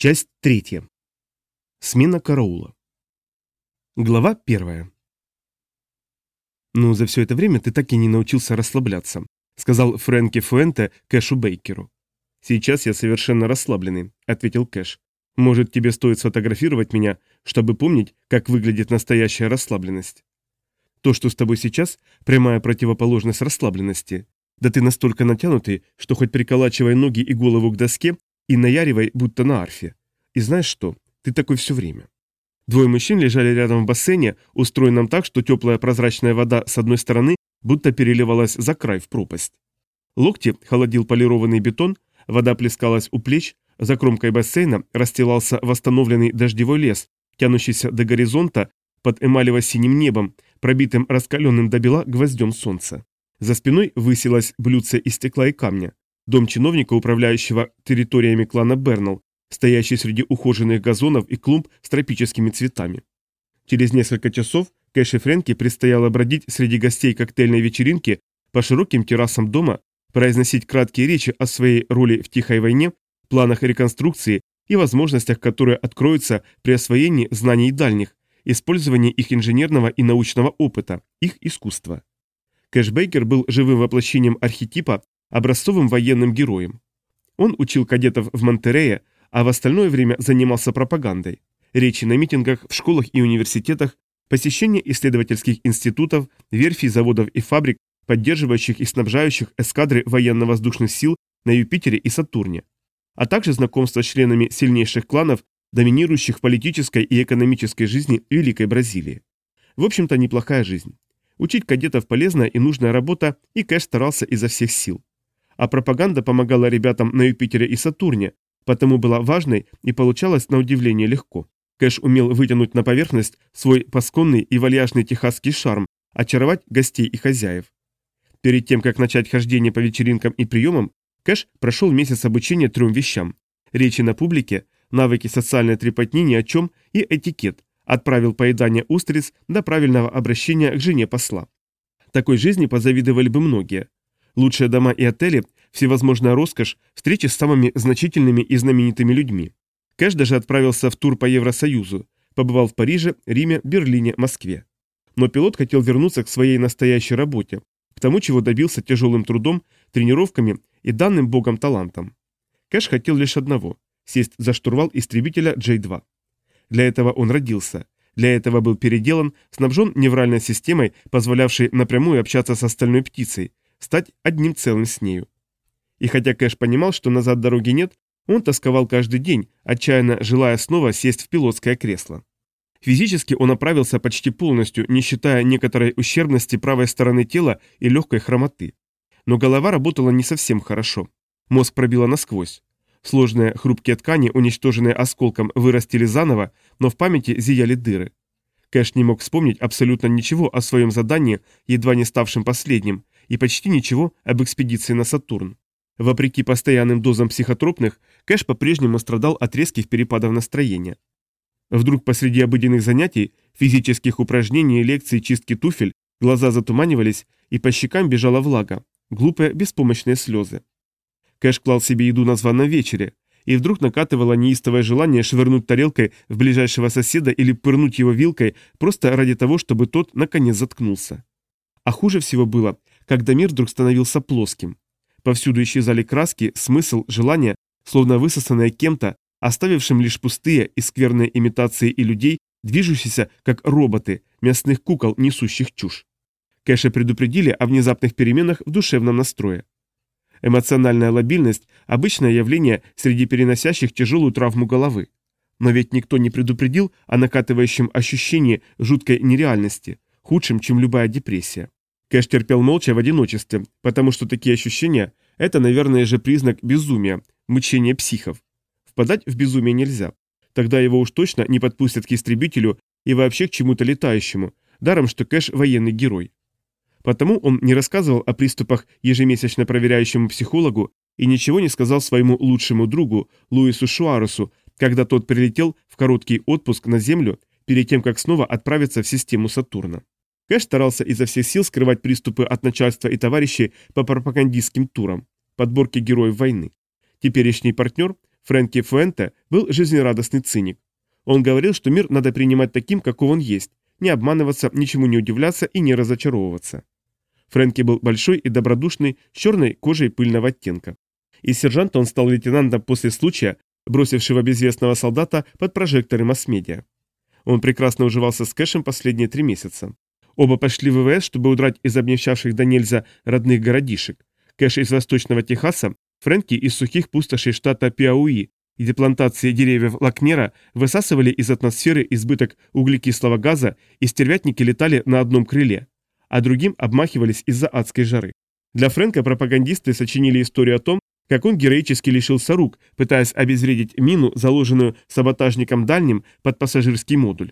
Часть третья. Смена караула. Глава первая. «Ну, за все это время ты так и не научился расслабляться», сказал Фрэнки Фуэнте Кэшу Бейкеру. «Сейчас я совершенно расслабленный», — ответил Кэш. «Может, тебе стоит сфотографировать меня, чтобы помнить, как выглядит настоящая расслабленность?» «То, что с тобой сейчас, прямая противоположность расслабленности. Да ты настолько натянутый, что хоть приколачивай ноги и голову к доске, и наяривай, будто на арфе. И знаешь что? Ты такой все время. Двое мужчин лежали рядом в бассейне, устроенном так, что теплая прозрачная вода с одной стороны будто переливалась за край в пропасть. Локти холодил полированный бетон, вода плескалась у плеч, за кромкой бассейна расстилался восстановленный дождевой лес, тянущийся до горизонта под эмалево-синим небом, пробитым раскаленным до бела гвоздем солнца. За спиной высилось блюдце из стекла и камня дом чиновника, управляющего территориями клана Бернал, стоящий среди ухоженных газонов и клумб с тропическими цветами. Через несколько часов Кэш и Фрэнки предстояло бродить среди гостей коктейльной вечеринки по широким террасам дома, произносить краткие речи о своей роли в тихой войне, планах реконструкции и возможностях, которые откроются при освоении знаний дальних, использовании их инженерного и научного опыта, их искусства. Кэш Бейкер был живым воплощением архетипа образцовым военным героем. Он учил кадетов в Монтерее, а в остальное время занимался пропагандой. Речи на митингах, в школах и университетах, посещение исследовательских институтов, верфей, заводов и фабрик, поддерживающих и снабжающих эскадры военно-воздушных сил на Юпитере и Сатурне, а также знакомство с членами сильнейших кланов, доминирующих в политической и экономической жизни Великой Бразилии. В общем-то, неплохая жизнь. Учить кадетов полезная и нужная работа, и Кэш старался изо всех сил а пропаганда помогала ребятам на Юпитере и Сатурне, потому была важной и получалась на удивление легко. Кэш умел вытянуть на поверхность свой пасконный и вальяжный техасский шарм, очаровать гостей и хозяев. Перед тем, как начать хождение по вечеринкам и приемам, Кэш прошел месяц обучения трем вещам – речи на публике, навыки социальной трепотни ни о чем и этикет, отправил поедание устриц до правильного обращения к жене посла. Такой жизни позавидовали бы многие. Лучшие дома и отели, всевозможная роскошь, встречи с самыми значительными и знаменитыми людьми. Кэш даже отправился в тур по Евросоюзу, побывал в Париже, Риме, Берлине, Москве. Но пилот хотел вернуться к своей настоящей работе, к тому, чего добился тяжелым трудом, тренировками и данным богом талантом. Кэш хотел лишь одного – сесть за штурвал истребителя J-2. Для этого он родился. Для этого был переделан, снабжен невральной системой, позволявшей напрямую общаться с остальной птицей, стать одним целым с нею. И хотя Кэш понимал, что назад дороги нет, он тосковал каждый день, отчаянно желая снова сесть в пилотское кресло. Физически он оправился почти полностью, не считая некоторой ущербности правой стороны тела и легкой хромоты. Но голова работала не совсем хорошо. Мозг пробило насквозь. Сложные хрупкие ткани, уничтоженные осколком, вырастили заново, но в памяти зияли дыры. Кэш не мог вспомнить абсолютно ничего о своем задании, едва не ставшем последним, и почти ничего об экспедиции на Сатурн. Вопреки постоянным дозам психотропных, Кэш по-прежнему страдал от резких перепадов настроения. Вдруг посреди обыденных занятий, физических упражнений, лекций, чистки туфель, глаза затуманивались, и по щекам бежала влага, глупые, беспомощные слезы. Кэш клал себе еду на званом вечере, и вдруг накатывало неистовое желание швырнуть тарелкой в ближайшего соседа или пырнуть его вилкой просто ради того, чтобы тот наконец заткнулся. А хуже всего было, когда мир вдруг становился плоским. Повсюду исчезали краски, смысл, желания, словно высосанные кем-то, оставившим лишь пустые и скверные имитации и людей, движущиеся как роботы, мясных кукол, несущих чушь. Кэша предупредили о внезапных переменах в душевном настрое. Эмоциональная лобильность – обычное явление среди переносящих тяжелую травму головы. Но ведь никто не предупредил о накатывающем ощущении жуткой нереальности, худшем, чем любая депрессия. Кэш терпел молча в одиночестве, потому что такие ощущения – это, наверное, же признак безумия, мучения психов. Впадать в безумие нельзя. Тогда его уж точно не подпустят к истребителю и вообще к чему-то летающему, даром что Кэш – военный герой. Потому он не рассказывал о приступах ежемесячно проверяющему психологу и ничего не сказал своему лучшему другу Луису Шуаресу, когда тот прилетел в короткий отпуск на Землю перед тем, как снова отправиться в систему Сатурна. Кэш старался изо всех сил скрывать приступы от начальства и товарищей по пропагандистским турам, подборке героев войны. Теперешний партнер, Фрэнки Фуэнте был жизнерадостный циник. Он говорил, что мир надо принимать таким, каков он есть, не обманываться, ничему не удивляться и не разочаровываться. Фрэнки был большой и добродушный, с черной кожей пыльного оттенка. Из сержанта он стал лейтенантом после случая, бросившего безвестного солдата под прожекторы масс-медиа. Он прекрасно уживался с Кэшем последние три месяца. Оба пошли в ВВС, чтобы удрать из обнявших до нельзя родных городишек. Кэш из восточного Техаса, Фрэнки из сухих пустошей штата Пиауи, где плантации деревьев Лакнера высасывали из атмосферы избыток углекислого газа и стервятники летали на одном крыле, а другим обмахивались из-за адской жары. Для Фрэнка пропагандисты сочинили историю о том, как он героически лишился рук, пытаясь обезвредить мину, заложенную саботажником дальним под пассажирский модуль.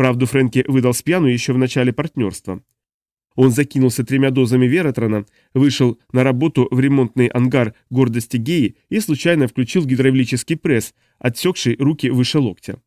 Правду Фрэнки выдал с пьяну еще в начале партнерства. Он закинулся тремя дозами Веротрона, вышел на работу в ремонтный ангар гордости Геи и случайно включил гидравлический пресс, отсекший руки выше локтя.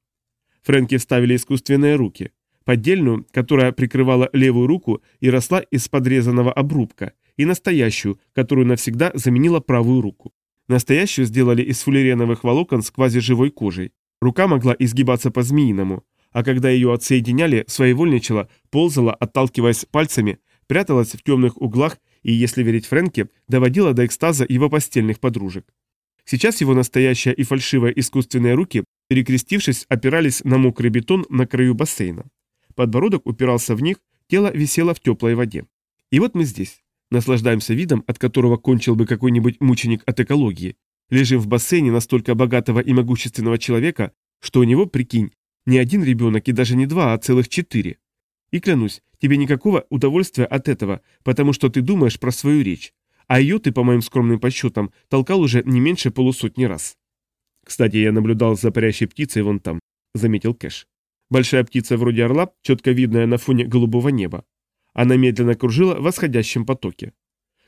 Фрэнки вставили искусственные руки. Поддельную, которая прикрывала левую руку и росла из подрезанного обрубка, и настоящую, которую навсегда заменила правую руку. Настоящую сделали из фуллереновых волокон с квазиживой кожей. Рука могла изгибаться по-змеиному, а когда ее отсоединяли, своевольничала, ползала, отталкиваясь пальцами, пряталась в темных углах и, если верить Фрэнке, доводила до экстаза его постельных подружек. Сейчас его настоящая и фальшивая искусственные руки, перекрестившись, опирались на мокрый бетон на краю бассейна. Подбородок упирался в них, тело висело в теплой воде. И вот мы здесь. Наслаждаемся видом, от которого кончил бы какой-нибудь мученик от экологии. Лежим в бассейне настолько богатого и могущественного человека, что у него, прикинь, не один ребенок и даже не два, а целых четыре. И клянусь, тебе никакого удовольствия от этого, потому что ты думаешь про свою речь. А ее ты, по моим скромным подсчетам, толкал уже не меньше полусотни раз. Кстати, я наблюдал за парящей птицей вон там, заметил Кэш. Большая птица вроде орла, четко видная на фоне голубого неба. Она медленно кружила в восходящем потоке.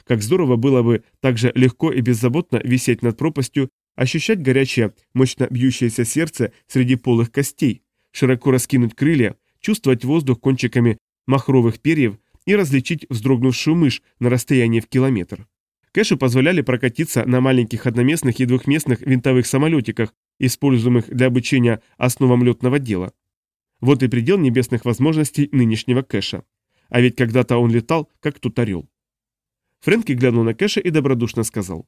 Как здорово было бы так же легко и беззаботно висеть над пропастью, ощущать горячее, мощно бьющееся сердце среди полых костей, широко раскинуть крылья, чувствовать воздух кончиками махровых перьев и различить вздрогнувшую мышь на расстоянии в километр. Кэшу позволяли прокатиться на маленьких одноместных и двухместных винтовых самолетиках, используемых для обучения основам летного дела. Вот и предел небесных возможностей нынешнего Кэша. А ведь когда-то он летал, как тут орел. Фрэнки глянул на Кэша и добродушно сказал.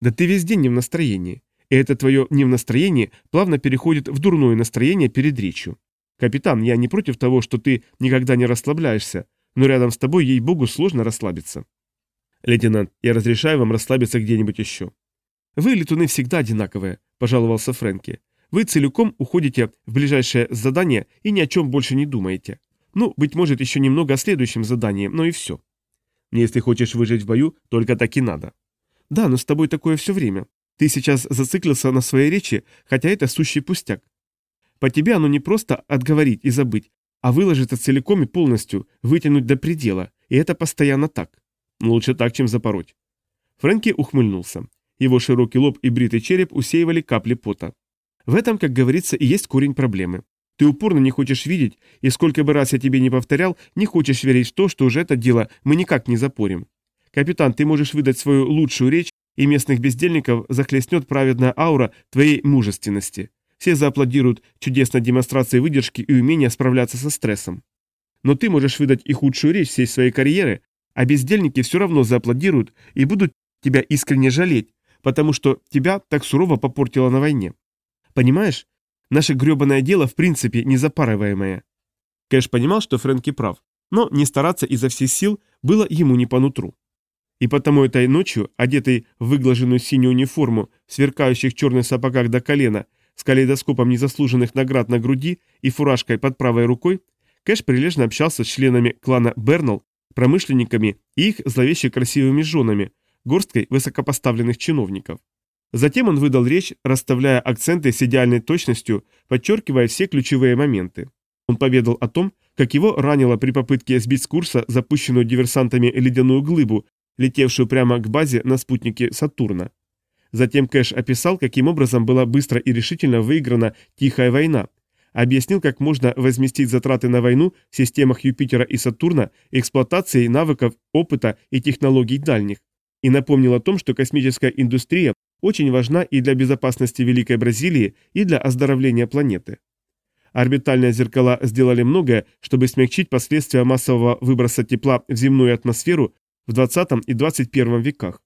«Да ты весь день не в настроении и это твое не в настроении плавно переходит в дурное настроение перед речью. Капитан, я не против того, что ты никогда не расслабляешься, но рядом с тобой, ей-богу, сложно расслабиться. Лейтенант, я разрешаю вам расслабиться где-нибудь еще. Вы, летуны, всегда одинаковые, пожаловался Фрэнки. Вы целиком уходите в ближайшее задание и ни о чем больше не думаете. Ну, быть может, еще немного о следующем задании, но и все. Если хочешь выжить в бою, только так и надо. Да, но с тобой такое все время. Ты сейчас зациклился на своей речи, хотя это сущий пустяк. По тебе оно не просто отговорить и забыть, а выложиться целиком и полностью, вытянуть до предела, и это постоянно так. Лучше так, чем запороть. Фрэнки ухмыльнулся. Его широкий лоб и бритый череп усеивали капли пота. В этом, как говорится, и есть корень проблемы. Ты упорно не хочешь видеть, и сколько бы раз я тебе не повторял, не хочешь верить в то, что уже это дело мы никак не запорим. Капитан, ты можешь выдать свою лучшую речь и местных бездельников захлестнет праведная аура твоей мужественности. Все зааплодируют чудесной демонстрации выдержки и умения справляться со стрессом. Но ты можешь выдать и худшую речь всей своей карьеры, а бездельники все равно зааплодируют и будут тебя искренне жалеть, потому что тебя так сурово попортило на войне. Понимаешь? Наше гребаное дело в принципе незапарываемое. Кэш понимал, что Фрэнки прав, но не стараться изо всех сил было ему не по нутру. И потому этой ночью, одетый в выглаженную синюю униформу, в сверкающих черных сапогах до колена, с калейдоскопом незаслуженных наград на груди и фуражкой под правой рукой, Кэш прилежно общался с членами клана Бернал, промышленниками и их зловеще красивыми женами, горсткой высокопоставленных чиновников. Затем он выдал речь, расставляя акценты с идеальной точностью, подчеркивая все ключевые моменты. Он поведал о том, как его ранило при попытке сбить с курса запущенную диверсантами ледяную глыбу, летевшую прямо к базе на спутнике Сатурна. Затем Кэш описал, каким образом была быстро и решительно выиграна Тихая война, объяснил, как можно возместить затраты на войну в системах Юпитера и Сатурна эксплуатацией навыков, опыта и технологий дальних, и напомнил о том, что космическая индустрия очень важна и для безопасности Великой Бразилии, и для оздоровления планеты. Орбитальные зеркала сделали многое, чтобы смягчить последствия массового выброса тепла в земную атмосферу в 20 и 21 веках.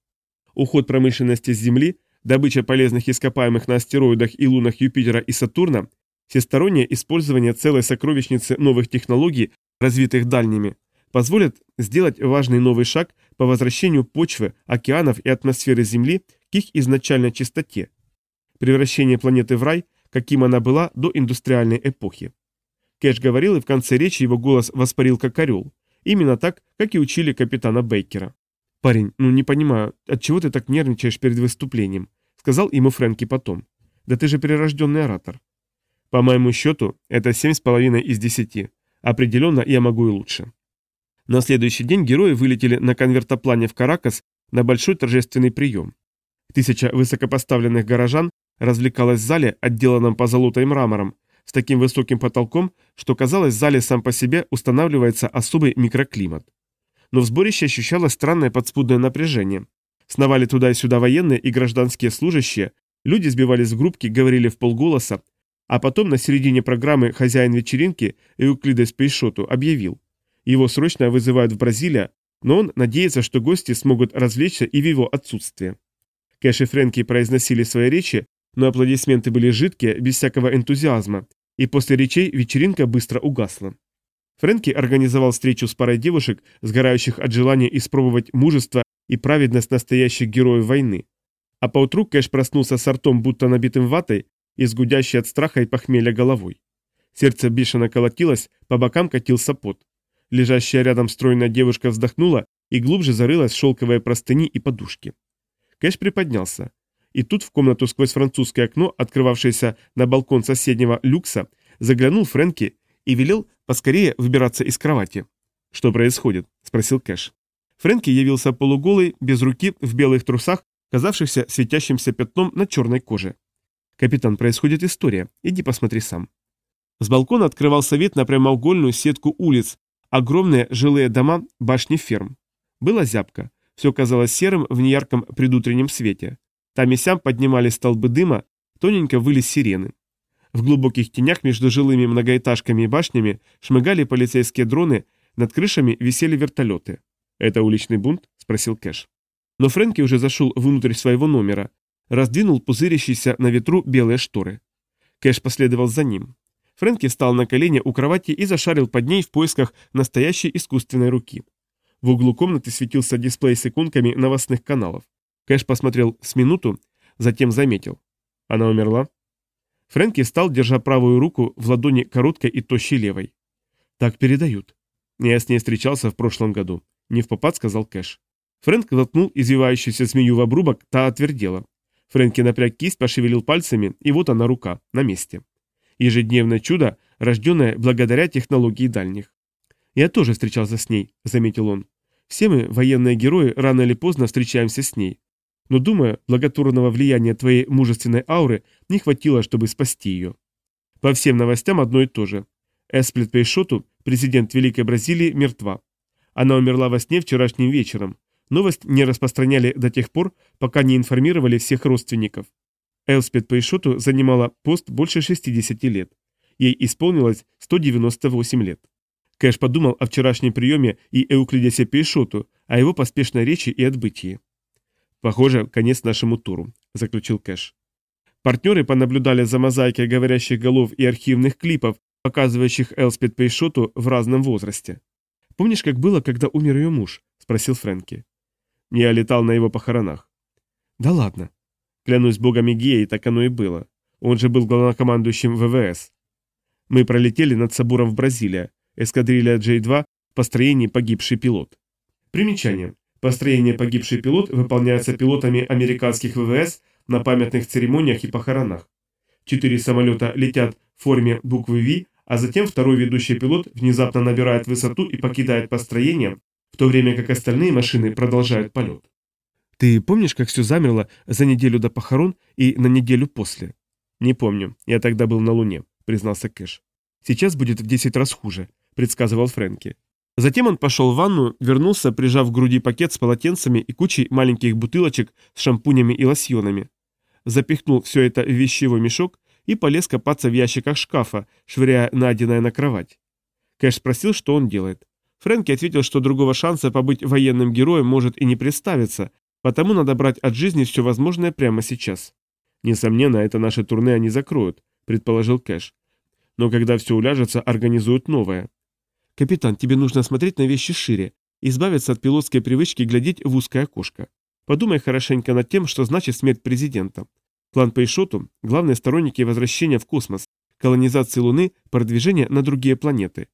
Уход промышленности с Земли, добыча полезных ископаемых на астероидах и лунах Юпитера и Сатурна, всестороннее использование целой сокровищницы новых технологий, развитых дальними, позволят сделать важный новый шаг по возвращению почвы, океанов и атмосферы Земли к их изначальной чистоте. Превращение планеты в рай, каким она была до индустриальной эпохи. Кэш говорил, и в конце речи его голос воспарил как орел. Именно так, как и учили капитана Бейкера. «Парень, ну не понимаю, от чего ты так нервничаешь перед выступлением?» Сказал ему Фрэнки потом. «Да ты же перерожденный оратор». «По моему счету, это семь с половиной из десяти. Определенно, я могу и лучше». На следующий день герои вылетели на конвертоплане в Каракас на большой торжественный прием. Тысяча высокопоставленных горожан развлекалась в зале, отделанном позолотой мрамором, с таким высоким потолком, что казалось, в зале сам по себе устанавливается особый микроклимат. Но в сборище ощущалось странное подспудное напряжение. Сновали туда и сюда военные и гражданские служащие, люди сбивались в группки, говорили в полголоса, а потом на середине программы хозяин вечеринки Эуклидес Пейшоту объявил. Его срочно вызывают в Бразилия, но он надеется, что гости смогут развлечься и в его отсутствие. Кэш и Фрэнки произносили свои речи, но аплодисменты были жидкие, без всякого энтузиазма, и после речей вечеринка быстро угасла. Фрэнки организовал встречу с парой девушек, сгорающих от желания испробовать мужество и праведность настоящих героев войны. А поутру Кэш проснулся с ртом, будто набитым ватой, и с от страха и похмелья головой. Сердце бешено колотилось, по бокам катился пот. Лежащая рядом стройная девушка вздохнула и глубже зарылась в шелковые простыни и подушки. Кэш приподнялся. И тут в комнату сквозь французское окно, открывавшееся на балкон соседнего люкса, заглянул Фрэнки и велел поскорее выбираться из кровати. «Что происходит?» – спросил Кэш. Фрэнки явился полуголый, без руки, в белых трусах, казавшихся светящимся пятном на черной коже. «Капитан, происходит история. Иди посмотри сам». С балкона открывался вид на прямоугольную сетку улиц, огромные жилые дома, башни ферм. Была зябка. Все казалось серым в неярком предутреннем свете. Там и сям поднимались столбы дыма, тоненько выли сирены. В глубоких тенях между жилыми многоэтажками и башнями шмыгали полицейские дроны, над крышами висели вертолеты. «Это уличный бунт?» – спросил Кэш. Но Фрэнки уже зашел внутрь своего номера, раздвинул пузырящиеся на ветру белые шторы. Кэш последовал за ним. Фрэнки встал на колени у кровати и зашарил под ней в поисках настоящей искусственной руки. В углу комнаты светился дисплей с иконками новостных каналов. Кэш посмотрел с минуту, затем заметил. Она умерла? Фрэнки встал, держа правую руку в ладони короткой и тощей левой. Так передают. Я с ней встречался в прошлом году. Не в попад, сказал Кэш. Фрэнк глотнул извивающуюся змею в обрубок, та отвердела. Фрэнки напряг кисть, пошевелил пальцами, и вот она рука, на месте. Ежедневное чудо, рожденное благодаря технологии дальних. «Я тоже встречался с ней», — заметил он. Все мы, военные герои, рано или поздно встречаемся с ней. Но, думаю, благотворного влияния твоей мужественной ауры не хватило, чтобы спасти ее. По всем новостям одно и то же. Эсплит Пейшоту, президент Великой Бразилии, мертва. Она умерла во сне вчерашним вечером. Новость не распространяли до тех пор, пока не информировали всех родственников. Элспет Пейшоту занимала пост больше 60 лет. Ей исполнилось 198 лет. Кэш подумал о вчерашнем приеме и Эуклидесе Пейшоту, о его поспешной речи и отбытии. «Похоже, конец нашему туру», – заключил Кэш. Партнеры понаблюдали за мозаикой говорящих голов и архивных клипов, показывающих Элспет Пейшоту в разном возрасте. «Помнишь, как было, когда умер ее муж?» – спросил Фрэнки. «Я летал на его похоронах». «Да ладно». Клянусь богами Геи, так оно и было. Он же был главнокомандующим ВВС. Мы пролетели над собором в Бразилия, Эскадрилья J-2 в построении погибший пилот. Примечание. Построение погибший пилот выполняется пилотами американских ВВС на памятных церемониях и похоронах. Четыре самолета летят в форме буквы V, а затем второй ведущий пилот внезапно набирает высоту и покидает построение, в то время как остальные машины продолжают полет. Ты помнишь, как все замерло за неделю до похорон и на неделю после? Не помню, я тогда был на Луне, признался Кэш. Сейчас будет в 10 раз хуже предсказывал Фрэнки. Затем он пошел в ванну, вернулся, прижав к груди пакет с полотенцами и кучей маленьких бутылочек с шампунями и лосьонами. запихнул все это в вещевой мешок и полез копаться в ящиках шкафа, швыряя найденное на кровать. Кэш спросил, что он делает. Фрэнки ответил, что другого шанса побыть военным героем может и не представиться, потому надо брать от жизни все возможное прямо сейчас. Несомненно, это наше турне они закроют, предположил Кэш. Но когда все уляжется, организуют новое. Капитан, тебе нужно смотреть на вещи шире, избавиться от пилотской привычки глядеть в узкое окошко. Подумай хорошенько над тем, что значит смерть президента. План Пейшоту – главные сторонники возвращения в космос, колонизации Луны, продвижения на другие планеты.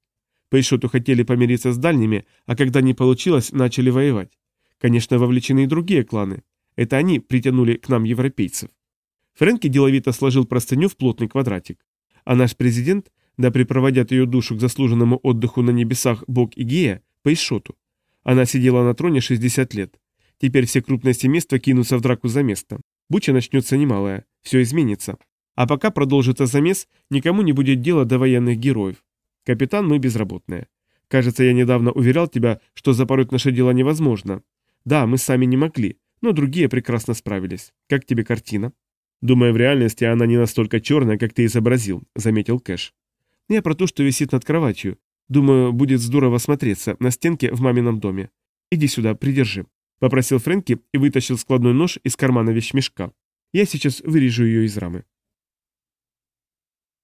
Пейшоту хотели помириться с дальними, а когда не получилось, начали воевать. Конечно, вовлечены и другие кланы. Это они притянули к нам европейцев. Фрэнки деловито сложил простыню в плотный квадратик. А наш президент, да припроводят ее душу к заслуженному отдыху на небесах Бог и Гея, Пейшоту. Она сидела на троне 60 лет. Теперь все крупные семейства кинутся в драку за место. Буча начнется немалая, все изменится. А пока продолжится замес, никому не будет дела до военных героев. Капитан, мы безработные. Кажется, я недавно уверял тебя, что запороть наше дело невозможно. Да, мы сами не могли, но другие прекрасно справились. Как тебе картина? Думаю, в реальности она не настолько черная, как ты изобразил, заметил Кэш. Я про то, что висит над кроватью. Думаю, будет здорово смотреться на стенке в мамином доме. Иди сюда, придержи. Попросил Фрэнки и вытащил складной нож из кармана вещмешка. Я сейчас вырежу ее из рамы.